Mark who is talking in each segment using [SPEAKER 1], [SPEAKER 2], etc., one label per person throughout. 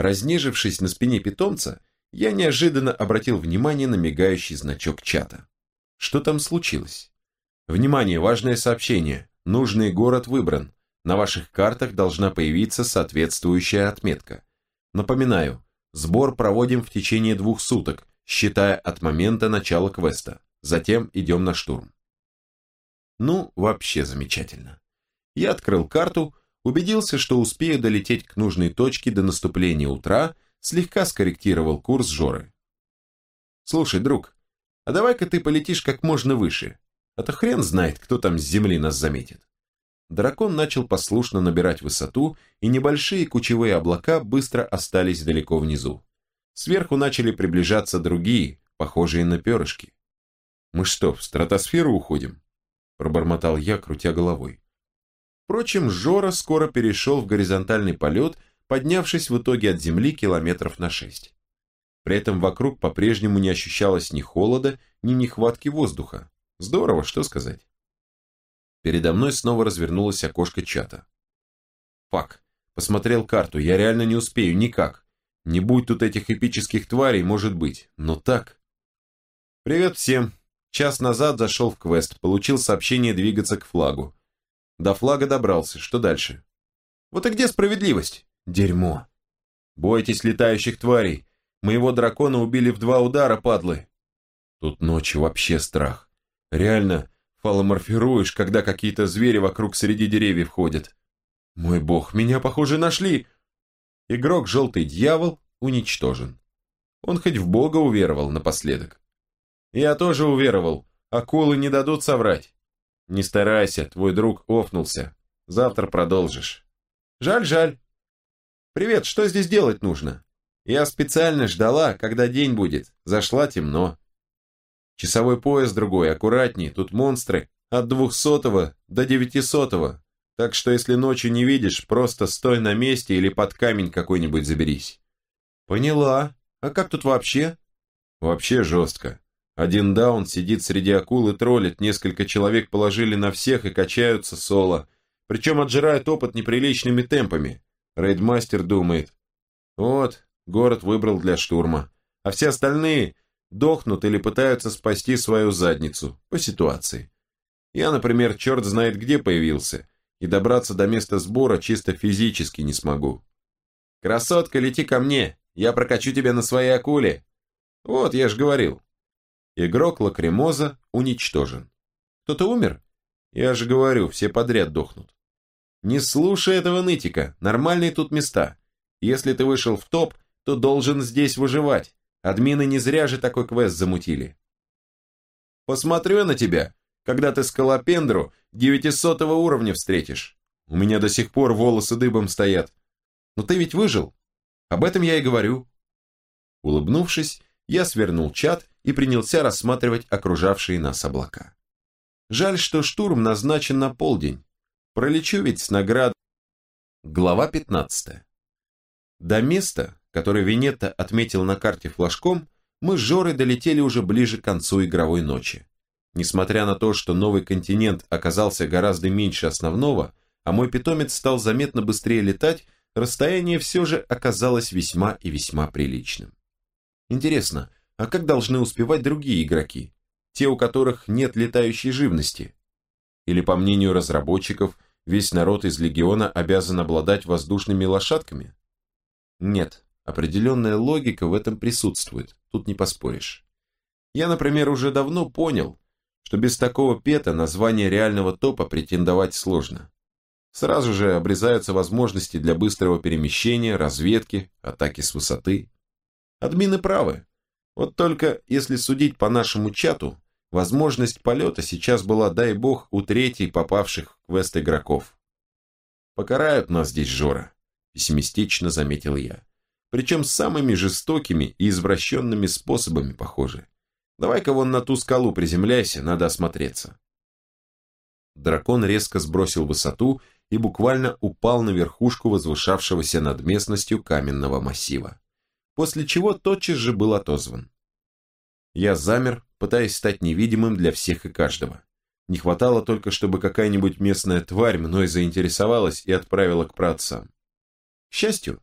[SPEAKER 1] Разнежившись на спине питомца, я неожиданно обратил внимание на мигающий значок чата. Что там случилось? Внимание, важное сообщение. Нужный город выбран. На ваших картах должна появиться соответствующая отметка. Напоминаю, сбор проводим в течение двух суток, считая от момента начала квеста. Затем идем на штурм. Ну, вообще замечательно. Я открыл карту, убедился, что успею долететь к нужной точке до наступления утра, слегка скорректировал курс Жоры. «Слушай, друг, а давай-ка ты полетишь как можно выше, а то хрен знает, кто там с земли нас заметит». Дракон начал послушно набирать высоту, и небольшие кучевые облака быстро остались далеко внизу. Сверху начали приближаться другие, похожие на перышки. «Мы что, в стратосферу уходим?» пробормотал я, крутя головой. Впрочем, Жора скоро перешел в горизонтальный полет, поднявшись в итоге от земли километров на шесть. При этом вокруг по-прежнему не ощущалось ни холода, ни нехватки воздуха. Здорово, что сказать. Передо мной снова развернулось окошко чата. Фак, посмотрел карту, я реально не успею, никак. Не будь тут этих эпических тварей, может быть, но так. Привет всем, Час назад зашел в квест, получил сообщение двигаться к флагу. До флага добрался, что дальше? Вот и где справедливость? Дерьмо. Бойтесь летающих тварей. Моего дракона убили в два удара, падлы. Тут ночью вообще страх. Реально, фаломорфируешь, когда какие-то звери вокруг среди деревьев ходят. Мой бог, меня, похоже, нашли. Игрок «Желтый дьявол» уничтожен. Он хоть в бога уверовал напоследок. Я тоже уверовал. Акулы не дадут соврать. Не старайся, твой друг офнулся. Завтра продолжишь. Жаль, жаль. Привет, что здесь делать нужно? Я специально ждала, когда день будет. Зашла темно. Часовой пояс другой, аккуратней, тут монстры от двухсотого до девятисотого. Так что если ночью не видишь, просто стой на месте или под камень какой-нибудь заберись. Поняла. А как тут вообще? Вообще жестко. Один даун сидит среди акул и троллит, несколько человек положили на всех и качаются соло. Причем отжирают опыт неприличными темпами. Рейдмастер думает, вот, город выбрал для штурма. А все остальные дохнут или пытаются спасти свою задницу, по ситуации. Я, например, черт знает где появился, и добраться до места сбора чисто физически не смогу. «Красотка, лети ко мне, я прокачу тебя на своей акуле». Вот, я же говорил, Игрок Лакримоза уничтожен. Кто-то умер? Я же говорю, все подряд дохнут. Не слушай этого нытика, нормальные тут места. Если ты вышел в топ, то должен здесь выживать. Админы не зря же такой квест замутили. Посмотрю на тебя, когда ты скалопендру 900 уровня встретишь. У меня до сих пор волосы дыбом стоят. Но ты ведь выжил. Об этом я и говорю. Улыбнувшись, я свернул чат и принялся рассматривать окружавшие нас облака. Жаль, что штурм назначен на полдень. Пролечу ведь с наград. Глава 15. До места, которое Венетта отметил на карте флажком, мы с Жорой долетели уже ближе к концу игровой ночи. Несмотря на то, что новый континент оказался гораздо меньше основного, а мой питомец стал заметно быстрее летать, расстояние все же оказалось весьма и весьма приличным. Интересно, а как должны успевать другие игроки? Те, у которых нет летающей живности? Или, по мнению разработчиков, весь народ из Легиона обязан обладать воздушными лошадками? Нет, определенная логика в этом присутствует, тут не поспоришь. Я, например, уже давно понял, что без такого пета на звание реального топа претендовать сложно. Сразу же обрезаются возможности для быстрого перемещения, разведки, атаки с высоты. Админы правы. Вот только, если судить по нашему чату, возможность полета сейчас была, дай бог, у третьей попавших в квест игроков. «Покарают нас здесь, Жора», – пессимистично заметил я. «Причем самыми жестокими и извращенными способами, похоже. Давай-ка вон на ту скалу приземляйся, надо осмотреться». Дракон резко сбросил высоту и буквально упал на верхушку возвышавшегося над местностью каменного массива после чего тотчас же был отозван. Я замер, пытаясь стать невидимым для всех и каждого. Не хватало только, чтобы какая-нибудь местная тварь мной заинтересовалась и отправила к праотцам. К счастью,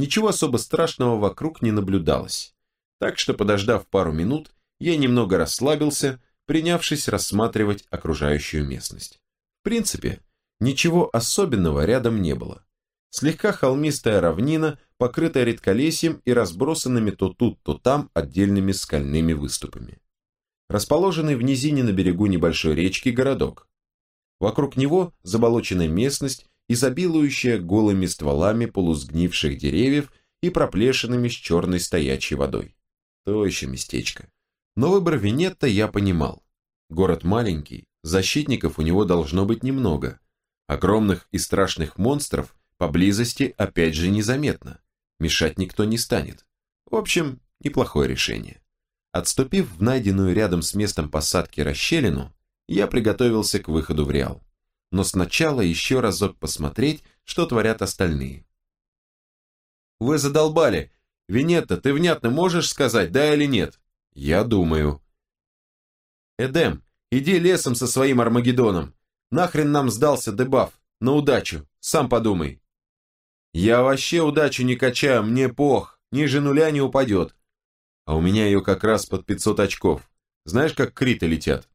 [SPEAKER 1] Ничего особо страшного вокруг не наблюдалось. Так что, подождав пару минут, я немного расслабился, принявшись рассматривать окружающую местность. В принципе, ничего особенного рядом не было. Слегка холмистая равнина, покрытая редколесьем и разбросанными то тут, то там отдельными скальными выступами. Расположенный в низине на берегу небольшой речки городок. Вокруг него заболоченная местность, изобилующая голыми стволами полусгнивших деревьев и проплешинами с черной стоячей водой. То еще местечко. Но выбор Венетта я понимал. Город маленький, защитников у него должно быть немного. Огромных и страшных монстров поблизости опять же незаметно. Мешать никто не станет. В общем, неплохое решение. Отступив в найденную рядом с местом посадки расщелину, я приготовился к выходу в Реал. Но сначала еще разок посмотреть, что творят остальные. «Вы задолбали! Винетта, ты внятно можешь сказать, да или нет?» «Я думаю». «Эдем, иди лесом со своим Армагеддоном. Нахрен нам сдался дебаф? На удачу, сам подумай». «Я вообще удачу не качаю, мне пох, ниже нуля не упадет. А у меня ее как раз под 500 очков. Знаешь, как криты летят?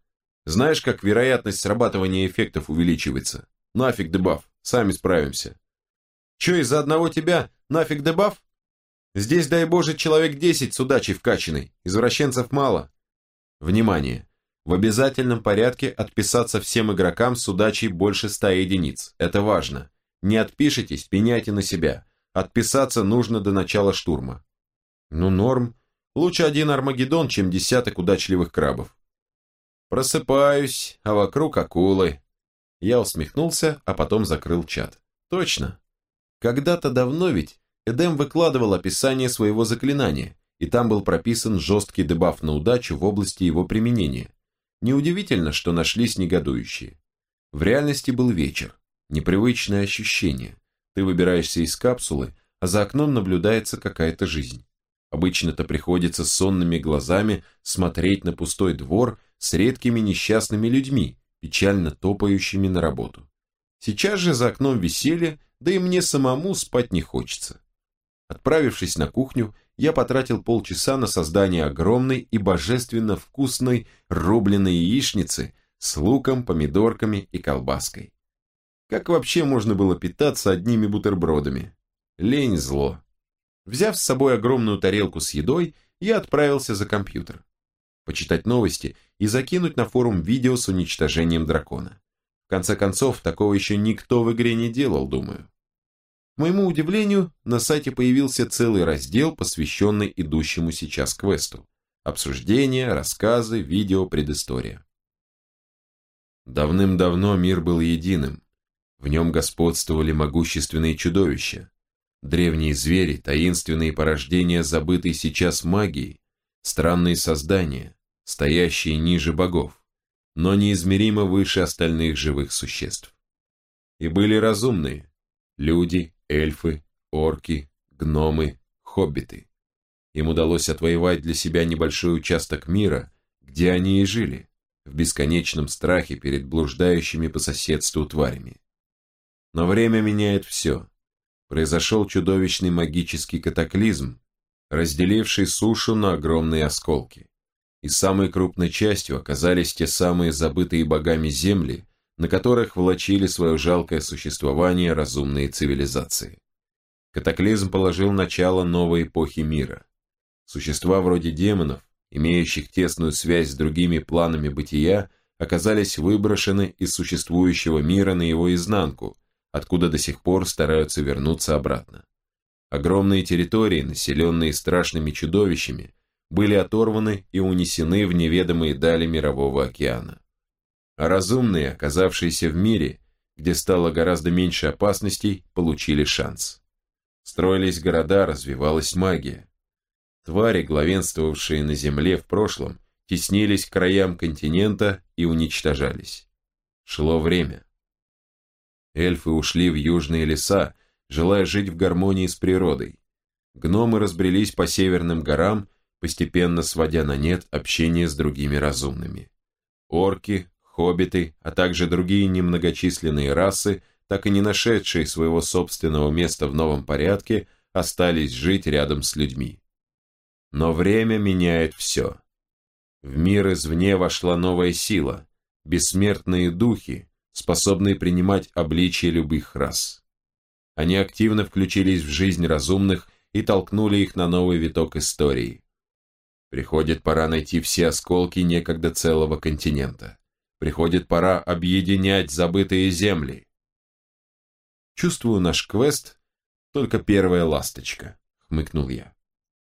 [SPEAKER 1] Знаешь, как вероятность срабатывания эффектов увеличивается? Нафиг дебаф, сами справимся». «Че, из-за одного тебя нафиг дебаф?» Здесь, дай боже, человек 10 с удачей вкачанной, извращенцев мало. Внимание! В обязательном порядке отписаться всем игрокам с удачей больше 100 единиц. Это важно. Не отпишитесь, пеняйте на себя. Отписаться нужно до начала штурма. Ну, норм. Лучше один Армагеддон, чем десяток удачливых крабов. Просыпаюсь, а вокруг акулы. Я усмехнулся, а потом закрыл чат. Точно. Когда-то давно ведь Эдем выкладывал описание своего заклинания, и там был прописан жесткий дебаф на удачу в области его применения. Неудивительно, что нашлись негодующие. В реальности был вечер, непривычное ощущение. Ты выбираешься из капсулы, а за окном наблюдается какая-то жизнь. Обычно-то приходится сонными глазами смотреть на пустой двор с редкими несчастными людьми, печально топающими на работу. Сейчас же за окном веселье, да и мне самому спать не хочется. Отправившись на кухню, я потратил полчаса на создание огромной и божественно вкусной рубленой яичницы с луком, помидорками и колбаской. Как вообще можно было питаться одними бутербродами? Лень зло. Взяв с собой огромную тарелку с едой, я отправился за компьютер. Почитать новости и закинуть на форум видео с уничтожением дракона. В конце концов, такого еще никто в игре не делал, думаю. К моему удивлению, на сайте появился целый раздел, посвященный идущему сейчас квесту. Обсуждения, рассказы, видео, предыстория. Давным-давно мир был единым. В нем господствовали могущественные чудовища. Древние звери, таинственные порождения забытой сейчас магии, странные создания, стоящие ниже богов, но неизмеримо выше остальных живых существ. И были разумные, люди, эльфы, орки, гномы, хоббиты. Им удалось отвоевать для себя небольшой участок мира, где они и жили, в бесконечном страхе перед блуждающими по соседству тварями. Но время меняет все. Произошел чудовищный магический катаклизм, разделивший сушу на огромные осколки. И самой крупной частью оказались те самые забытые богами земли, на которых влачили свое жалкое существование разумные цивилизации. Катаклизм положил начало новой эпохи мира. Существа вроде демонов, имеющих тесную связь с другими планами бытия, оказались выброшены из существующего мира на его изнанку, откуда до сих пор стараются вернуться обратно. Огромные территории, населенные страшными чудовищами, были оторваны и унесены в неведомые дали Мирового океана а разумные, оказавшиеся в мире, где стало гораздо меньше опасностей, получили шанс. Строились города, развивалась магия. Твари, главенствовавшие на Земле в прошлом, теснились к краям континента и уничтожались. Шло время. Эльфы ушли в южные леса, желая жить в гармонии с природой. Гномы разбрелись по северным горам, постепенно сводя на нет общение с другими разумными. Орки, хоббиты, а также другие немногочисленные расы, так и не нашедшие своего собственного места в новом порядке, остались жить рядом с людьми. Но время меняет все. В мир извне вошла новая сила, бессмертные духи, способные принимать обличие любых рас. Они активно включились в жизнь разумных и толкнули их на новый виток истории. Приходит пора найти все осколки некогда целого континента. Приходит пора объединять забытые земли. Чувствую наш квест только первая ласточка, хмыкнул я.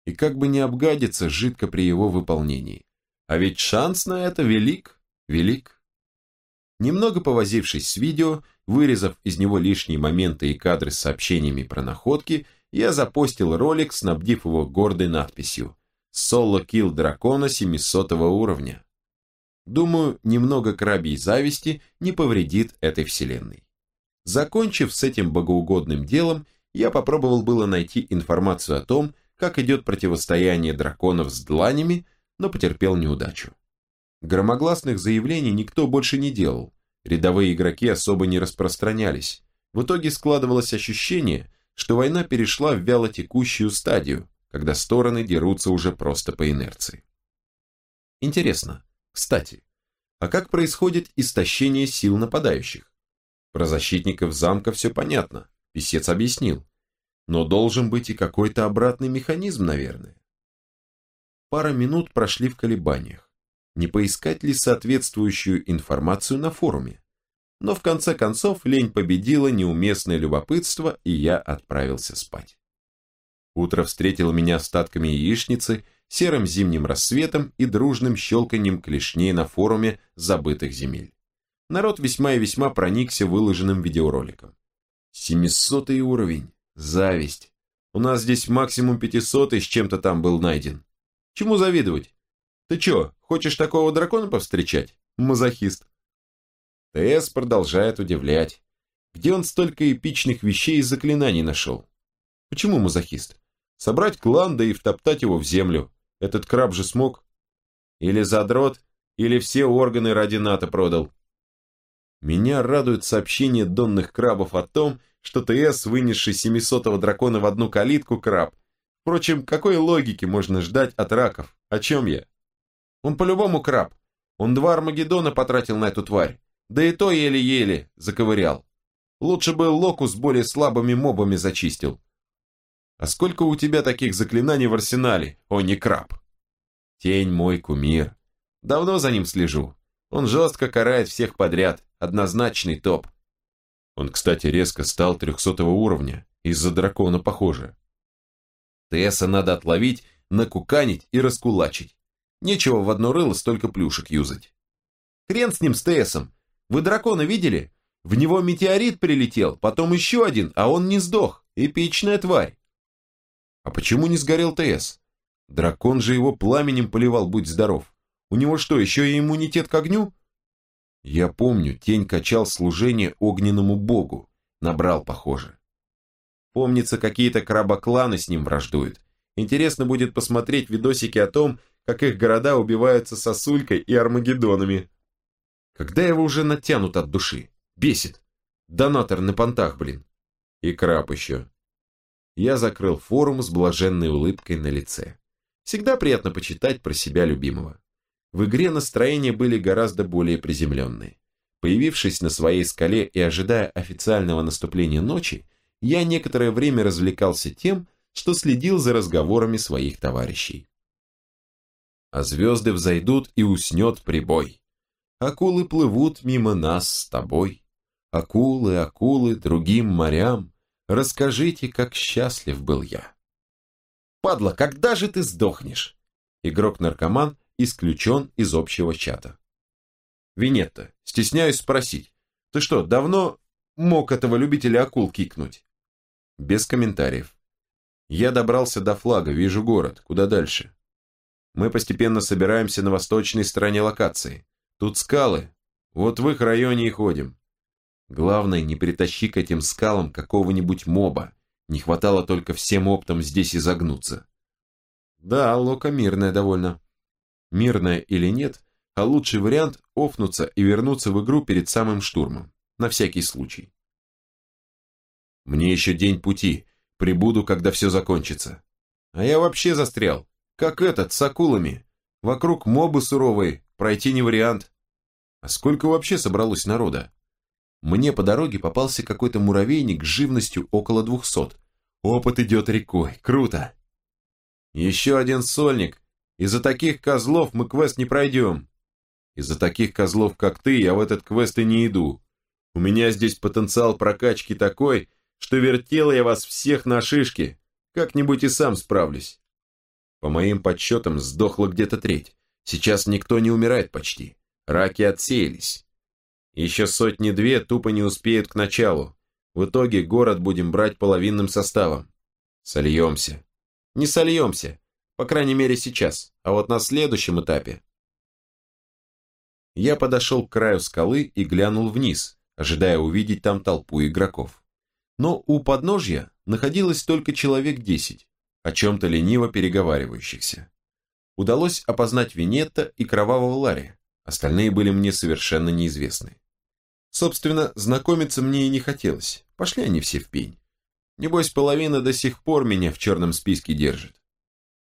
[SPEAKER 1] И как бы не обгадиться жидко при его выполнении. А ведь шанс на это велик, велик. Немного повозившись с видео, вырезав из него лишние моменты и кадры с сообщениями про находки, я запостил ролик, снабдив его гордой надписью «Соло килл дракона 700 уровня». Думаю, немного крабьей зависти не повредит этой вселенной. Закончив с этим богоугодным делом, я попробовал было найти информацию о том, как идет противостояние драконов с дланями, но потерпел неудачу. Громогласных заявлений никто больше не делал, рядовые игроки особо не распространялись. В итоге складывалось ощущение, что война перешла в вялотекущую стадию, когда стороны дерутся уже просто по инерции. Интересно, кстати, а как происходит истощение сил нападающих? Про защитников замка все понятно, писец объяснил. Но должен быть и какой-то обратный механизм, наверное. Пара минут прошли в колебаниях. Не поискать ли соответствующую информацию на форуме? но в конце концов лень победила неуместное любопытство, и я отправился спать. Утро встретило меня остатками яичницы, серым зимним рассветом и дружным щелканьем клешней на форуме забытых земель. Народ весьма и весьма проникся выложенным видеороликом. Семисотый уровень. Зависть. У нас здесь максимум пятисотый с чем-то там был найден. Чему завидовать? Ты чё, хочешь такого дракона повстречать? Мазохист. ТС продолжает удивлять. Где он столько эпичных вещей и заклинаний нашел? Почему мазохист? Собрать клан, да и втоптать его в землю. Этот краб же смог. Или задрот, или все органы ради НАТО продал. Меня радует сообщение донных крабов о том, что ТС, вынесший 700-го дракона в одну калитку, краб. Впрочем, какой логики можно ждать от раков? О чем я? Он по-любому краб. Он два Армагеддона потратил на эту тварь. Да и то еле-еле заковырял. Лучше бы локус более слабыми мобами зачистил. А сколько у тебя таких заклинаний в арсенале, о не краб? Тень мой кумир. Давно за ним слежу. Он жестко карает всех подряд, однозначный топ. Он, кстати, резко стал 300 уровня, из-за дракона похоже. Тесса надо отловить, накуканить и раскулачить. Нечего в одно рыло столько плюшек юзать. Хрен с ним с Тессом, вы дракона видели? В него метеорит прилетел, потом еще один, а он не сдох. Эпичная тварь. А почему не сгорел ТС? Дракон же его пламенем поливал, будь здоров. У него что, еще и иммунитет к огню? Я помню, тень качал служение огненному богу. Набрал, похоже. Помнится, какие-то крабокланы с ним враждуют. Интересно будет посмотреть видосики о том, как их города убиваются сосулькой и армагеддонами. Когда его уже натянут от души? Бесит. Донатор на понтах, блин. И краб еще. Я закрыл форум с блаженной улыбкой на лице. Всегда приятно почитать про себя любимого. В игре настроения были гораздо более приземленные. Появившись на своей скале и ожидая официального наступления ночи, я некоторое время развлекался тем, что следил за разговорами своих товарищей. А звезды взойдут и уснет прибой. Акулы плывут мимо нас с тобой. Акулы, акулы, другим морям, Расскажите, как счастлив был я. Падла, когда же ты сдохнешь? Игрок-наркоман исключен из общего чата. Винетта, стесняюсь спросить. Ты что, давно мог этого любителя акул кикнуть? Без комментариев. Я добрался до флага, вижу город. Куда дальше? Мы постепенно собираемся на восточной стороне локации. Тут скалы. Вот в их районе и ходим. Главное, не притащи к этим скалам какого-нибудь моба. Не хватало только всем оптом здесь изогнуться. Да, лока мирная довольно. Мирная или нет, а лучший вариант офнуться и вернуться в игру перед самым штурмом. На всякий случай. Мне еще день пути. Прибуду, когда все закончится. А я вообще застрял, как этот, с акулами. Вокруг мобы суровые, пройти не вариант. А сколько вообще собралось народа? Мне по дороге попался какой-то муравейник с живностью около двухсот. Опыт идет рекой, круто. Еще один сольник. Из-за таких козлов мы квест не пройдем. Из-за таких козлов, как ты, я в этот квест и не иду. У меня здесь потенциал прокачки такой, что вертел я вас всех на шишки. Как-нибудь и сам справлюсь. По моим подсчетам, сдохла где-то треть. Сейчас никто не умирает почти. Раки отсеялись. Еще сотни-две тупо не успеют к началу. В итоге город будем брать половинным составом. Сольемся. Не сольемся. По крайней мере сейчас. А вот на следующем этапе. Я подошел к краю скалы и глянул вниз, ожидая увидеть там толпу игроков. Но у подножья находилось только человек десять, о чем-то лениво переговаривающихся. Удалось опознать Винетта и Кровавого Ларри, остальные были мне совершенно неизвестны. Собственно, знакомиться мне и не хотелось, пошли они все в пень. Небось, половина до сих пор меня в черном списке держит.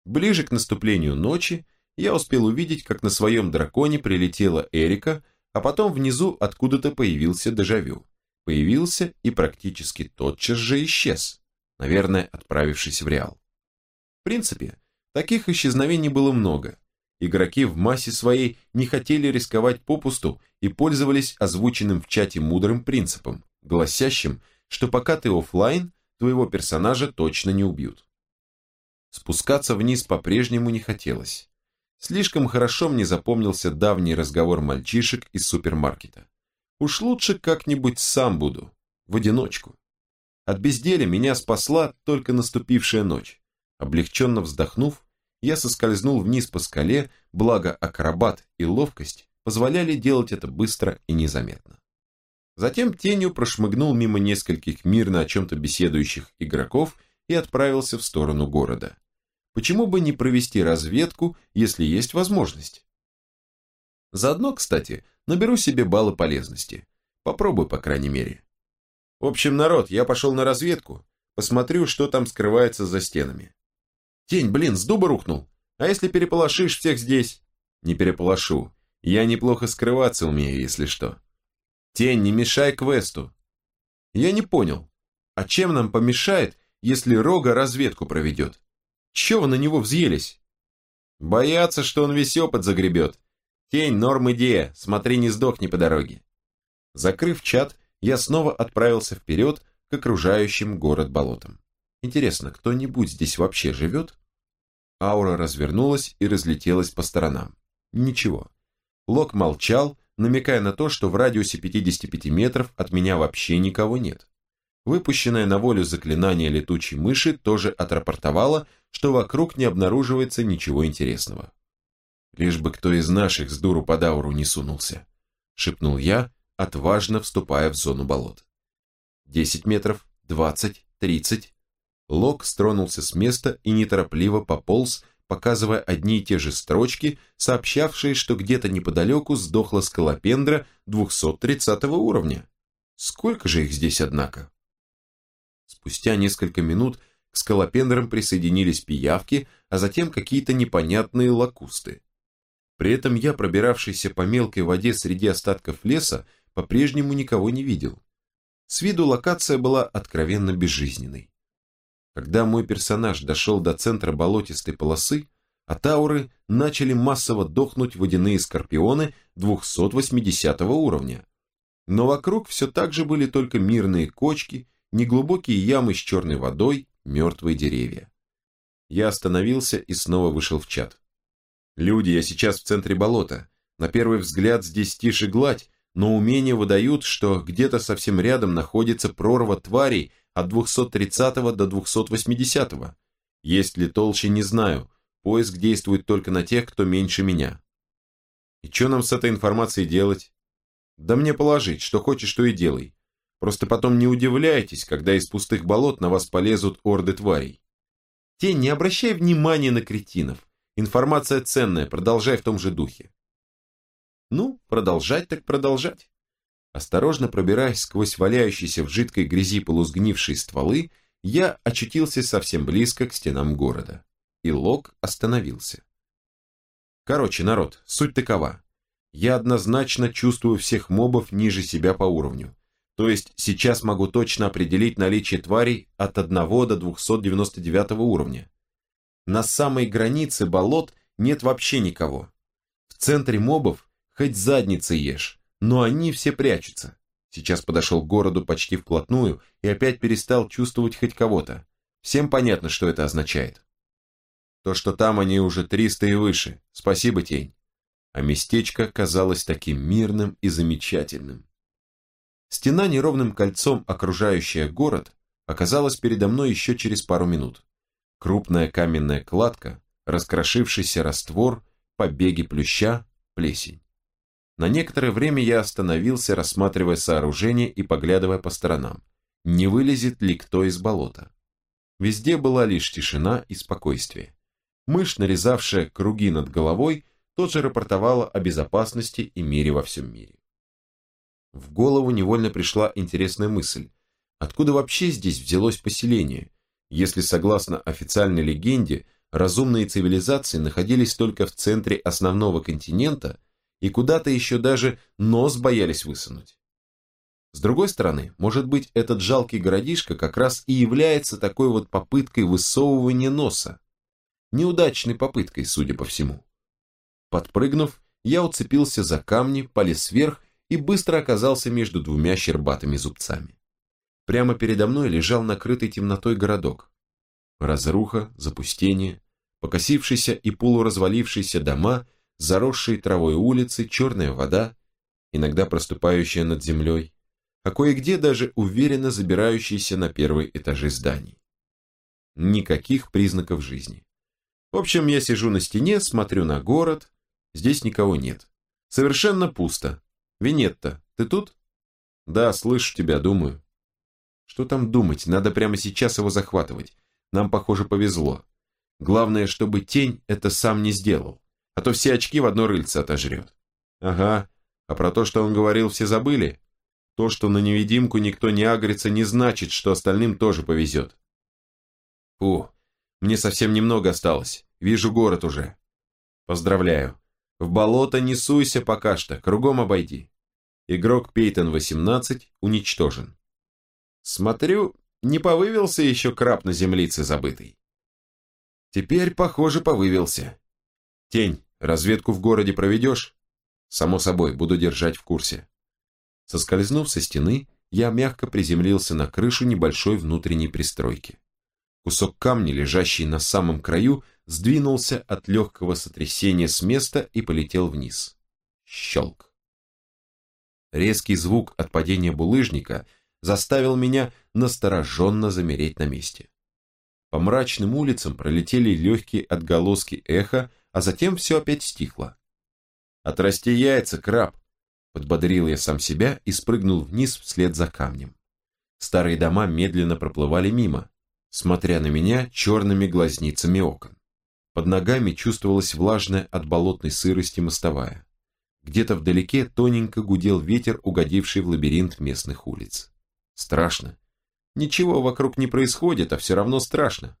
[SPEAKER 1] Ближе к наступлению ночи я успел увидеть, как на своем драконе прилетела Эрика, а потом внизу откуда-то появился дежавю. Появился и практически тотчас же исчез, наверное, отправившись в Реал. В принципе, таких исчезновений было много. Игроки в массе своей не хотели рисковать попусту и пользовались озвученным в чате мудрым принципом, гласящим, что пока ты офлайн, твоего персонажа точно не убьют. Спускаться вниз по-прежнему не хотелось. Слишком хорошо мне запомнился давний разговор мальчишек из супермаркета. Уж лучше как-нибудь сам буду, в одиночку. От безделия меня спасла только наступившая ночь. Облегченно вздохнув, я соскользнул вниз по скале, благо акробат и ловкость позволяли делать это быстро и незаметно. Затем тенью прошмыгнул мимо нескольких мирно о чем-то беседующих игроков и отправился в сторону города. Почему бы не провести разведку, если есть возможность? Заодно, кстати, наберу себе баллы полезности. Попробую, по крайней мере. В общем, народ, я пошел на разведку, посмотрю, что там скрывается за стенами. Тень, блин, с дуба рухнул. А если переполошишь всех здесь? Не переполошу. Я неплохо скрываться умею, если что. Тень, не мешай квесту. Я не понял. А чем нам помешает, если Рога разведку проведет? Чего вы на него взъелись? Боятся, что он весь опыт загребет. Тень, норм идея, смотри, не сдохни по дороге. Закрыв чат, я снова отправился вперед к окружающим город болотам. Интересно, кто-нибудь здесь вообще живет? Аура развернулась и разлетелась по сторонам. Ничего. Лок молчал, намекая на то, что в радиусе 55 метров от меня вообще никого нет. Выпущенное на волю заклинание летучей мыши тоже отрапортовало, что вокруг не обнаруживается ничего интересного. «Лишь бы кто из наших с дуру под ауру не сунулся», — шепнул я, отважно вступая в зону болот. «Десять метров, двадцать, тридцать, Лок стронулся с места и неторопливо пополз, показывая одни и те же строчки, сообщавшие, что где-то неподалеку сдохла скалопендра 230 уровня. Сколько же их здесь, однако? Спустя несколько минут к скалопендрам присоединились пиявки, а затем какие-то непонятные лакусты. При этом я, пробиравшийся по мелкой воде среди остатков леса, по-прежнему никого не видел. С виду локация была откровенно безжизненной. Когда мой персонаж дошел до центра болотистой полосы, от ауры начали массово дохнуть водяные скорпионы 280 уровня. Но вокруг все так же были только мирные кочки, неглубокие ямы с черной водой, мертвые деревья. Я остановился и снова вышел в чат. Люди, я сейчас в центре болота. На первый взгляд здесь тише гладь, но умения выдают, что где-то совсем рядом находится прорва тварей, от 230 до 280. Есть ли толще, не знаю. Поиск действует только на тех, кто меньше меня. И что нам с этой информацией делать? Да мне положить, что хочешь, то и делай. Просто потом не удивляйтесь, когда из пустых болот на вас полезут орды тварей. Тень, не обращай внимания на кретинов. Информация ценная, продолжай в том же духе. Ну, продолжать так продолжать. Осторожно пробираясь сквозь валяющиеся в жидкой грязи полусгнившие стволы, я очутился совсем близко к стенам города. И Лок остановился. Короче, народ, суть такова. Я однозначно чувствую всех мобов ниже себя по уровню. То есть сейчас могу точно определить наличие тварей от 1 до 299 уровня. На самой границе болот нет вообще никого. В центре мобов хоть задницы ешь, но они все прячутся. Сейчас подошел к городу почти вплотную и опять перестал чувствовать хоть кого-то. Всем понятно, что это означает. То, что там они уже 300 и выше. Спасибо, тень. А местечко казалось таким мирным и замечательным. Стена неровным кольцом, окружающая город, оказалась передо мной еще через пару минут. Крупная каменная кладка, раскрошившийся раствор, побеги плюща, плесень. На некоторое время я остановился, рассматривая сооружение и поглядывая по сторонам. Не вылезет ли кто из болота? Везде была лишь тишина и спокойствие. Мышь, нарезавшая круги над головой, тоже рапортовала о безопасности и мире во всем мире. В голову невольно пришла интересная мысль. Откуда вообще здесь взялось поселение, если, согласно официальной легенде, разумные цивилизации находились только в центре основного континента и куда-то еще даже нос боялись высунуть? С другой стороны, может быть, этот жалкий городишко как раз и является такой вот попыткой высовывания носа. Неудачной попыткой, судя по всему. Подпрыгнув, я уцепился за камни, полез вверх и быстро оказался между двумя щербатыми зубцами. Прямо передо мной лежал накрытый темнотой городок. Разруха, запустение, покосившиеся и полуразвалившиеся дома, заросшие травой улицы, черная вода, иногда проступающая над землей, а кое-где даже уверенно забирающиеся на первые этажи зданий. Никаких признаков жизни. В общем, я сижу на стене, смотрю на город, здесь никого нет. Совершенно пусто, Винетта, ты тут? Да, слышу тебя, думаю. Что там думать, надо прямо сейчас его захватывать. Нам, похоже, повезло. Главное, чтобы тень это сам не сделал, а то все очки в одно рыльце отожрет. Ага, а про то, что он говорил, все забыли? То, что на невидимку никто не агрится, не значит, что остальным тоже повезет. Фу, мне совсем немного осталось. Вижу город уже. Поздравляю. В болото не суйся пока что, кругом обойди. Игрок Пейтон 18 уничтожен. Смотрю, не повывился еще краб на землице забытый. Теперь, похоже, повывился. Тень, разведку в городе проведешь? Само собой, буду держать в курсе. Соскользнув со стены, я мягко приземлился на крышу небольшой внутренней пристройки. Кусок камня, лежащий на самом краю, сдвинулся от легкого сотрясения с места и полетел вниз. Щелк. Резкий звук от падения булыжника заставил меня настороженно замереть на месте. По мрачным улицам пролетели легкие отголоски эха, а затем все опять стихло. «Отрасти яйца, краб!» Подбодрил я сам себя и спрыгнул вниз вслед за камнем. Старые дома медленно проплывали мимо, смотря на меня черными глазницами окон. Под ногами чувствовалась влажная от болотной сырости мостовая. Где-то вдалеке тоненько гудел ветер, угодивший в лабиринт местных улиц. Страшно. Ничего вокруг не происходит, а все равно страшно.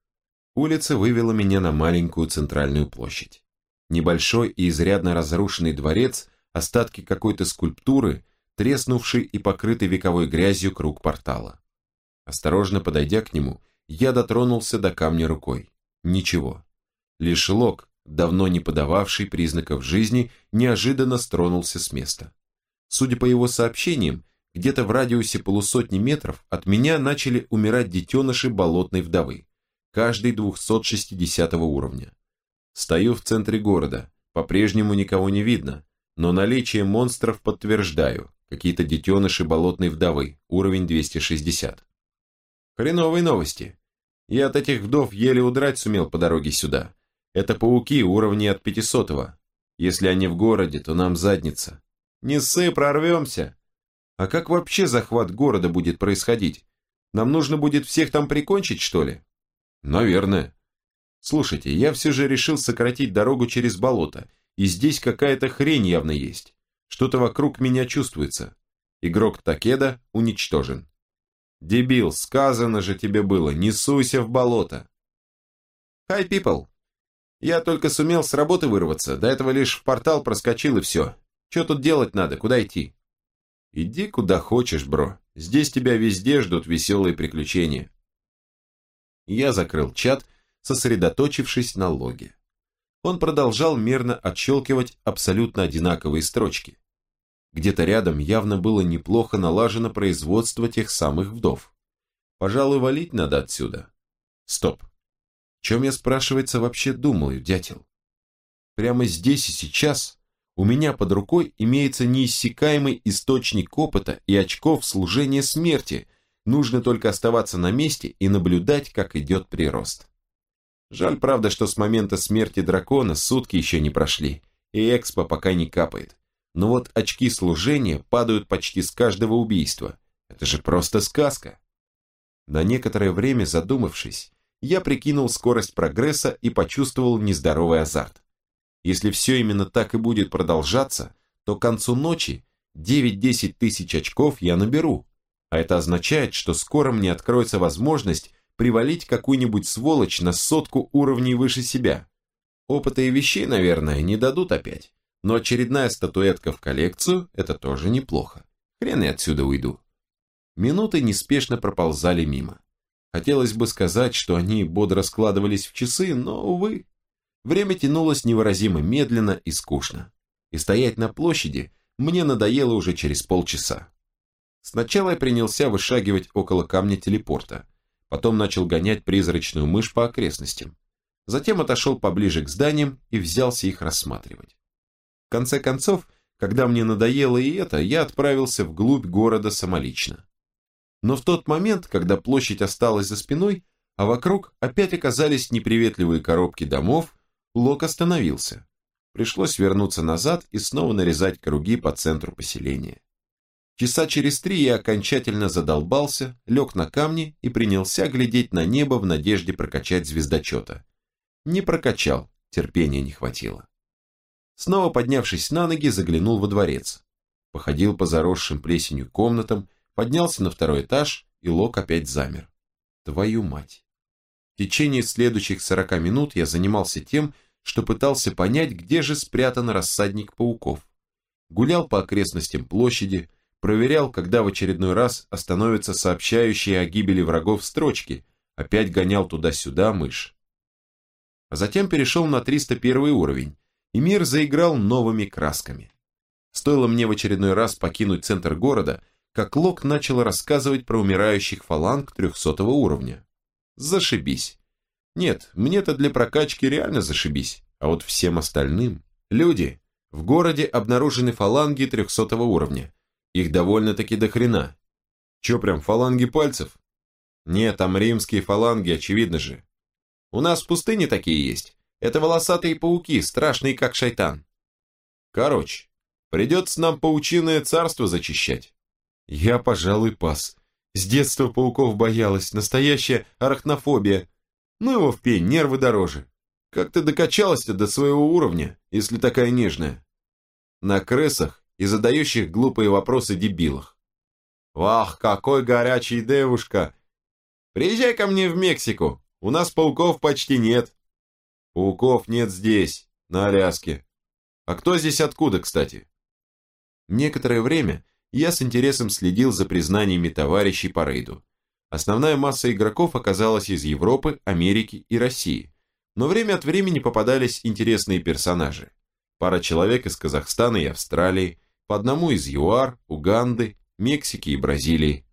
[SPEAKER 1] Улица вывела меня на маленькую центральную площадь. Небольшой и изрядно разрушенный дворец, остатки какой-то скульптуры, треснувший и покрытый вековой грязью круг портала. Осторожно подойдя к нему, я дотронулся до камня рукой. Ничего. Лишь Лок, давно не подававший признаков жизни, неожиданно стронулся с места. Судя по его сообщениям, где-то в радиусе полусотни метров от меня начали умирать детеныши болотной вдовы, каждый 260 уровня. Стою в центре города, по-прежнему никого не видно, но наличие монстров подтверждаю, какие-то детеныши болотной вдовы, уровень 260. Хреновые новости. Я от этих вдов еле удрать сумел по дороге сюда, это пауки уровня от 500 -го. Если они в городе, то нам задница. Не ссы, прорвемся. А как вообще захват города будет происходить? Нам нужно будет всех там прикончить, что ли? Наверное. Слушайте, я все же решил сократить дорогу через болото, и здесь какая-то хрень явно есть. Что-то вокруг меня чувствуется. Игрок Такеда уничтожен. Дебил, сказано же тебе было, не суйся в болото. Hi, people. Я только сумел с работы вырваться, до этого лишь в портал проскочил и все. Что тут делать надо, куда идти? Иди куда хочешь, бро. Здесь тебя везде ждут веселые приключения. Я закрыл чат, сосредоточившись на логе. Он продолжал мерно отщелкивать абсолютно одинаковые строчки. Где-то рядом явно было неплохо налажено производство тех самых вдов. Пожалуй, валить надо отсюда. Стоп. Чем я, спрашивается, вообще думаю, дятел? Прямо здесь и сейчас у меня под рукой имеется неиссякаемый источник опыта и очков служения смерти. Нужно только оставаться на месте и наблюдать, как идет прирост. Жаль, правда, что с момента смерти дракона сутки еще не прошли, и экспо пока не капает. Но вот очки служения падают почти с каждого убийства. Это же просто сказка. На некоторое время задумавшись, я прикинул скорость прогресса и почувствовал нездоровый азарт. Если все именно так и будет продолжаться, то к концу ночи 9-10 тысяч очков я наберу, а это означает, что скоро мне откроется возможность привалить какую-нибудь сволочь на сотку уровней выше себя. Опыта и вещей, наверное, не дадут опять. Но очередная статуэтка в коллекцию – это тоже неплохо. Хрен я отсюда уйду. Минуты неспешно проползали мимо. Хотелось бы сказать, что они бодро складывались в часы, но, увы. Время тянулось невыразимо медленно и скучно. И стоять на площади мне надоело уже через полчаса. Сначала я принялся вышагивать около камня телепорта, потом начал гонять призрачную мышь по окрестностям. Затем отошел поближе к зданиям и взялся их рассматривать конце концов, когда мне надоело и это, я отправился вглубь города самолично. Но в тот момент, когда площадь осталась за спиной, а вокруг опять оказались неприветливые коробки домов, Лок остановился. Пришлось вернуться назад и снова нарезать круги по центру поселения. Часа через три я окончательно задолбался, лег на камни и принялся глядеть на небо в надежде прокачать звездочета. Не прокачал, терпения не хватило. Снова поднявшись на ноги, заглянул во дворец. Походил по заросшим плесенью комнатам, поднялся на второй этаж, и Лок опять замер. Твою мать. В течение следующих сорока минут я занимался тем, что пытался понять, где же спрятан рассадник пауков. Гулял по окрестностям площади, проверял, когда в очередной раз остановятся сообщающие о гибели врагов строчки, опять гонял туда-сюда мышь. А затем перешел на 301 уровень, и мир заиграл новыми красками. Стоило мне в очередной раз покинуть центр города, как Лок начал рассказывать про умирающих фаланг 300 уровня. Зашибись. Нет, мне-то для прокачки реально зашибись, а вот всем остальным... Люди, в городе обнаружены фаланги 300 уровня. Их довольно-таки до хрена. Че прям, фаланги пальцев? Нет, там римские фаланги, очевидно же. У нас в пустыне такие есть. Это волосатые пауки, страшные как шайтан. Короче, придется нам паучиное царство зачищать. Я, пожалуй, пас. С детства пауков боялась, настоящая арахнофобия. Ну его в пень, нервы дороже. Как ты докачалась-то до своего уровня, если такая нежная? На крысах и задающих глупые вопросы дебилах. Вах, какой горячий девушка! Приезжай ко мне в Мексику, у нас пауков почти нет. Пауков нет здесь, на Аляске. А кто здесь откуда, кстати? Некоторое время я с интересом следил за признаниями товарищей по рейду. Основная масса игроков оказалась из Европы, Америки и России. Но время от времени попадались интересные персонажи. Пара человек из Казахстана и Австралии, по одному из ЮАР, Уганды, Мексики и Бразилии.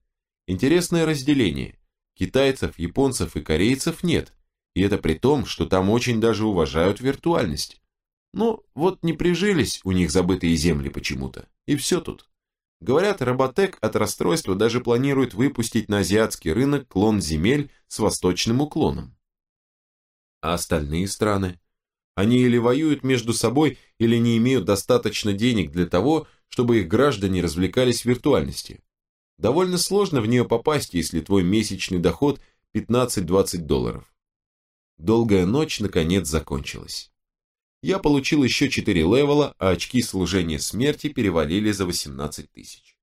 [SPEAKER 1] Интересное разделение. Китайцев, японцев и корейцев нет, и это при том, что там очень даже уважают виртуальность. Ну, вот не прижились у них забытые земли почему-то. И все тут. Говорят, Роботек от расстройства даже планирует выпустить на азиатский рынок клон земель с восточным уклоном. А остальные страны? Они или воюют между собой, или не имеют достаточно денег для того, чтобы их граждане развлекались в виртуальности. Довольно сложно в нее попасть, если твой месячный доход 15-20 долларов. Долгая ночь наконец закончилась. Я получил еще 4 левела, а очки служения смерти перевалили за 18 тысяч.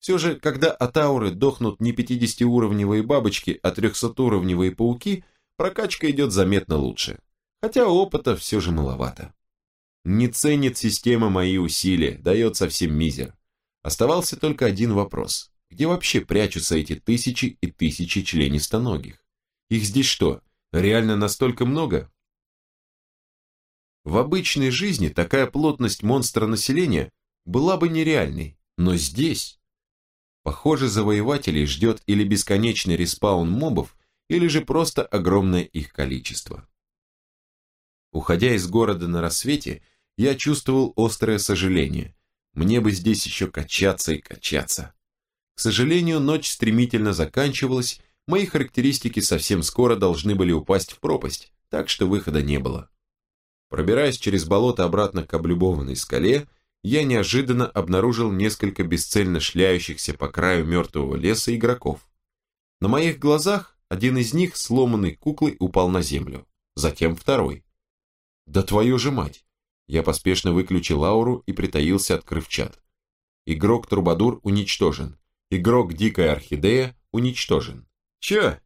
[SPEAKER 1] Все же, когда от ауры дохнут не 50-уровневые бабочки, а 300-уровневые пауки, прокачка идет заметно лучше. Хотя опыта все же маловато. Не ценит система мои усилия, дает совсем мизер. Оставался только один вопрос. Где вообще прячутся эти тысячи и тысячи членистоногих? Их здесь что, реально настолько много? В обычной жизни такая плотность монстра населения была бы нереальной, но здесь... Похоже, завоевателей ждет или бесконечный респаун мобов, или же просто огромное их количество. Уходя из города на рассвете, я чувствовал острое сожаление. Мне бы здесь еще качаться и качаться. К сожалению, ночь стремительно заканчивалась, мои характеристики совсем скоро должны были упасть в пропасть, так что выхода не было. Пробираясь через болото обратно к облюбованной скале, я неожиданно обнаружил несколько бесцельно шляющихся по краю мертвого леса игроков. На моих глазах один из них, сломанной куклой, упал на землю. Затем второй. Да твою же мать! Я поспешно выключил ауру и притаился, открыв чат. Игрок Трубадур уничтожен. Игрок Дикая Орхидея уничтожен. Че?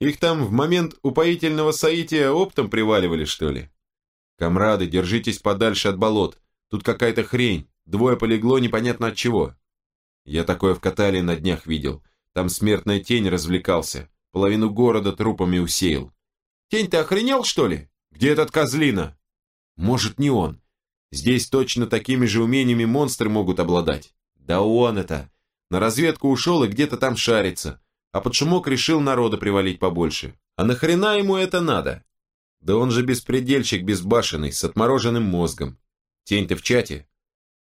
[SPEAKER 1] Их там в момент упоительного соития оптом приваливали, что ли? Камрады, держитесь подальше от болот. Тут какая-то хрень. Двое полегло непонятно от чего. Я такое в Каталии на днях видел. Там смертная тень развлекался. Половину города трупами усеял. Тень, ты охренел, что ли? Где этот козлина? Может, не он. Здесь точно такими же умениями монстры могут обладать. Да он это. На разведку ушел и где-то там шарится. А под шумок решил народа привалить побольше. А нахрена ему это надо? Да он же беспредельщик безбашенный, с отмороженным мозгом. Тень ты в чате?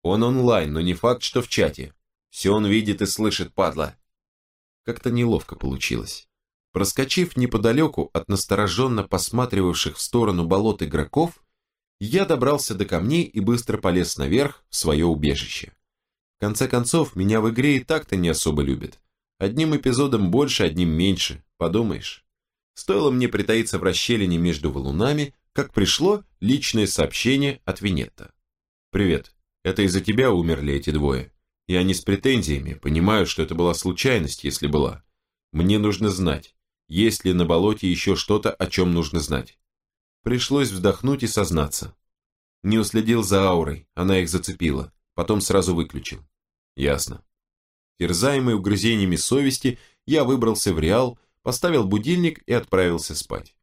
[SPEAKER 1] Он онлайн, но не факт, что в чате. Все он видит и слышит, падла. Как-то неловко получилось. Проскочив неподалеку от настороженно посматривавших в сторону болот игроков, я добрался до камней и быстро полез наверх в свое убежище. В конце концов, меня в игре и так-то не особо любят. Одним эпизодом больше, одним меньше, подумаешь. Стоило мне притаиться в расщелине между валунами, как пришло личное сообщение от Винетта. «Привет. Это из-за тебя умерли эти двое. Я не с претензиями, понимаю, что это была случайность, если была. Мне нужно знать, есть ли на болоте еще что-то, о чем нужно знать». Пришлось вздохнуть и сознаться. Не уследил за аурой, она их зацепила, потом сразу выключил. Ясно. Терзаемый угрызениями совести, я выбрался в Реал, поставил будильник и отправился спать.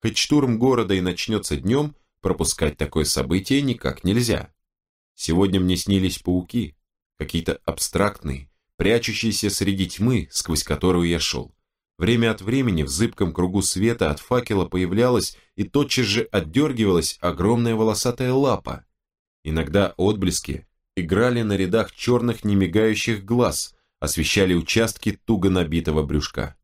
[SPEAKER 1] Хоть штурм города и начнется днем, пропускать такое событие никак нельзя. Сегодня мне снились пауки, какие-то абстрактные, прячущиеся среди тьмы, сквозь которую я шел. Время от времени в зыбком кругу света от факела появлялась и тотчас же отдергивалась огромная волосатая лапа. Иногда отблески играли на рядах черных немигающих глаз, освещали участки туго набитого брюшка.